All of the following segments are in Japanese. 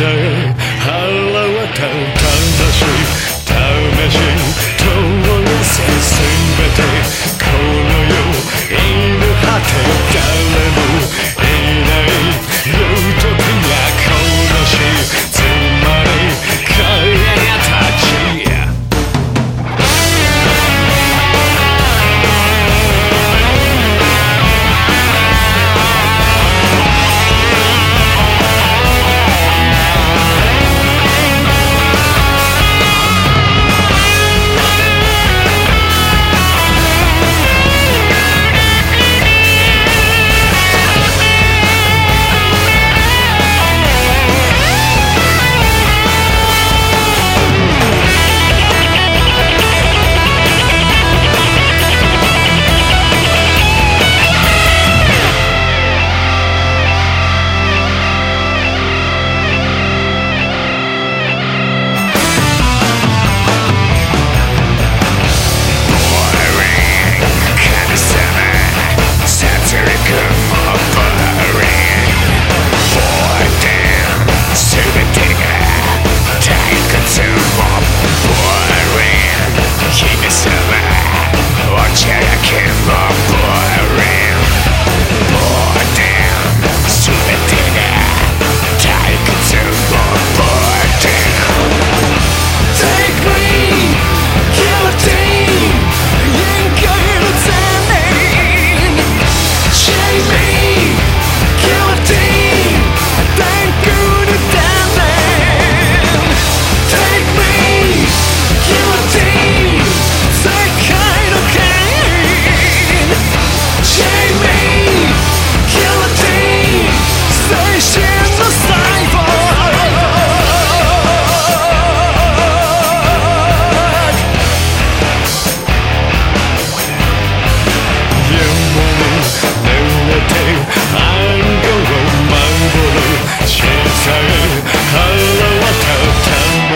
さ腹はたたまし試し通りせすべてこの世犬果てだら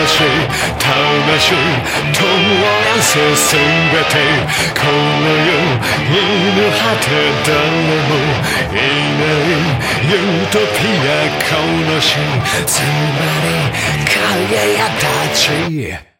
魂魂とわせすべてこの世犬果て誰もいないユートピアこの死つまり影いたち